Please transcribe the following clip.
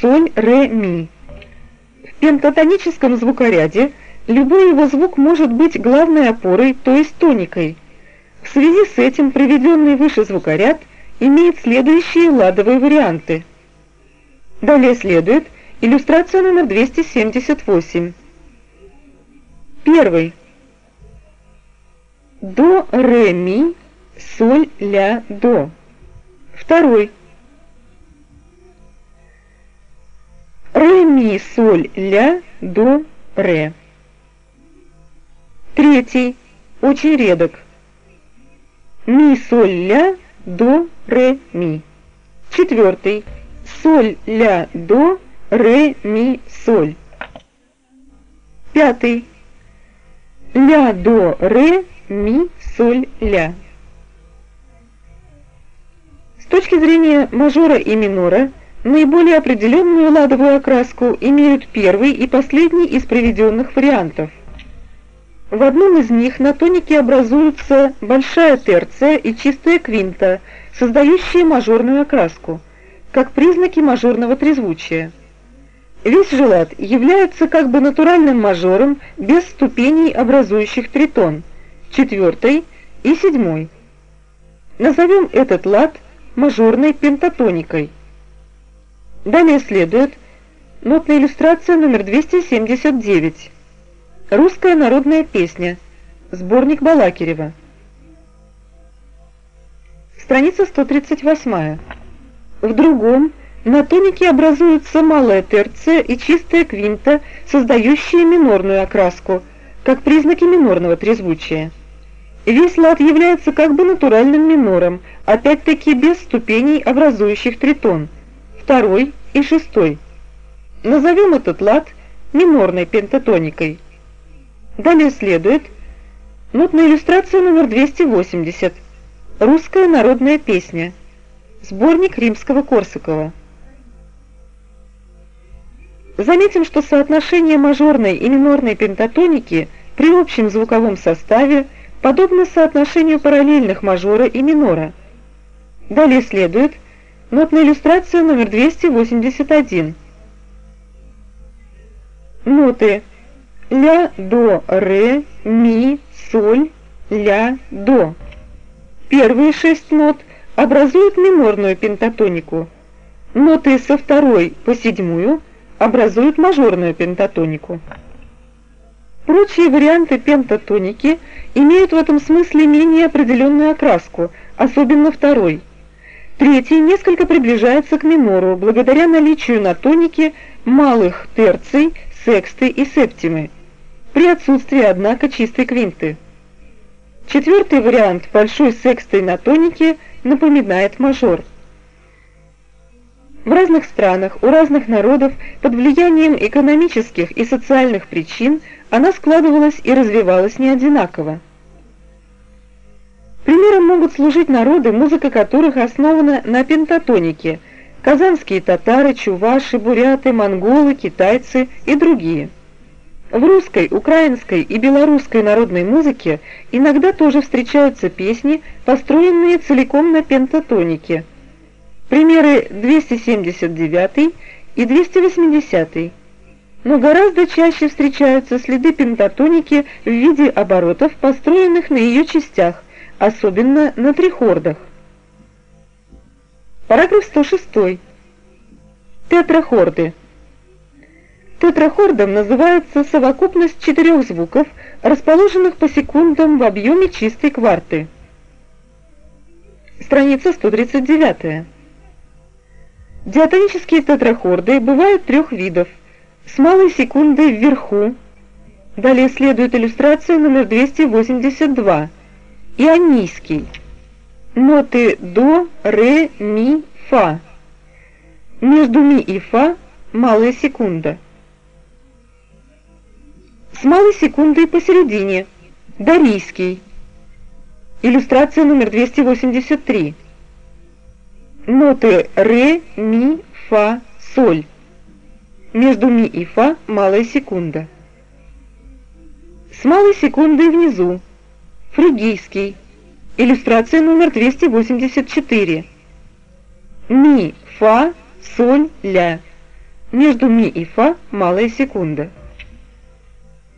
соль, ре, ми. В пентатоническом звукоряде любой его звук может быть главной опорой, то есть тоникой. В связи с этим приведенный выше звукоряд имеет следующие ладовые варианты. Далее следует иллюстрация номер 278. Первый. До, ре, ми, соль, ля, до. Второй. Ми, соль, ля, до, ре. Третий. Очень редок. Ми, соль, ля, до, ре, ми. Четвертый. Соль, ля, до, ре, ми, соль. Пятый. Ля, до, ре, ми, соль, ля. С точки зрения мажора и минора, наиболее определенную ладовую окраску имеют первый и последний из приведенных вариантов. В одном из них на тонике образуются большая терция и чистая квинта, создающие мажорную окраску, как признаки мажорного трезвучия. Весь желат является как бы натуральным мажором без ступеней, образующих тритон, четвертой и седьмой. Назовем этот лад мажорной пентатоникой. Далее следует нотная иллюстрация номер 279. Русская народная песня. Сборник Балакирева. Страница 138. В другом на тонике образуется малая терция и чистая квинта, создающие минорную окраску, как признаки минорного трезвучия. Весь лад является как бы натуральным минором, опять-таки без ступеней, образующих тритон, второй и шестой. Назовем этот лад минорной пентатоникой. Далее следует нотная иллюстрация номер 280. Русская народная песня. Сборник Римского-Корсакова. Заметим, что соотношение мажорной и минорной пентатоники при общем звуковом составе подобно соотношению параллельных мажора и минора. Далее следует нотная иллюстрация номер 281. Ноты ля, до, ре, ми, соль, ля, до. Первые шесть нот образуют минорную пентатонику. Ноты со второй по седьмую образуют мажорную пентатонику. Прочие варианты пентатоники имеют в этом смысле менее определенную окраску, особенно второй. Третий несколько приближается к минору благодаря наличию на тонике малых терций, сексты и септимы при отсутствии, однако, чистой квинты. Четвертый вариант большой секстой на тонике напоминает мажор. В разных странах, у разных народов под влиянием экономических и социальных причин она складывалась и развивалась не одинаково. Примером могут служить народы, музыка которых основана на пентатонике – казанские татары, чуваши, буряты, монголы, китайцы и другие – в русской, украинской и белорусской народной музыке иногда тоже встречаются песни, построенные целиком на пентатонике. Примеры 279 и 280. Но гораздо чаще встречаются следы пентатоники в виде оборотов, построенных на ее частях, особенно на трихордах. Параграф 106. Тетрахорды. Тетрахордом называется совокупность четырех звуков, расположенных по секундам в объеме чистой кварты. Страница 139. Диатонические тетрахорды бывают трех видов. С малой секундой вверху. Далее следует иллюстрация номер 282. Ионийский. Ноты до, ре, ми, фа. Между ми и фа малая секунда с малой секундой посередине, Дарийский. Иллюстрация номер 283. Ноты ре, ми, фа, соль. Между ми и фа малая секунда. С малой секундой внизу. Фригийский. Иллюстрация номер 284. Ми, фа, соль, ля. Между ми и фа малая секунда.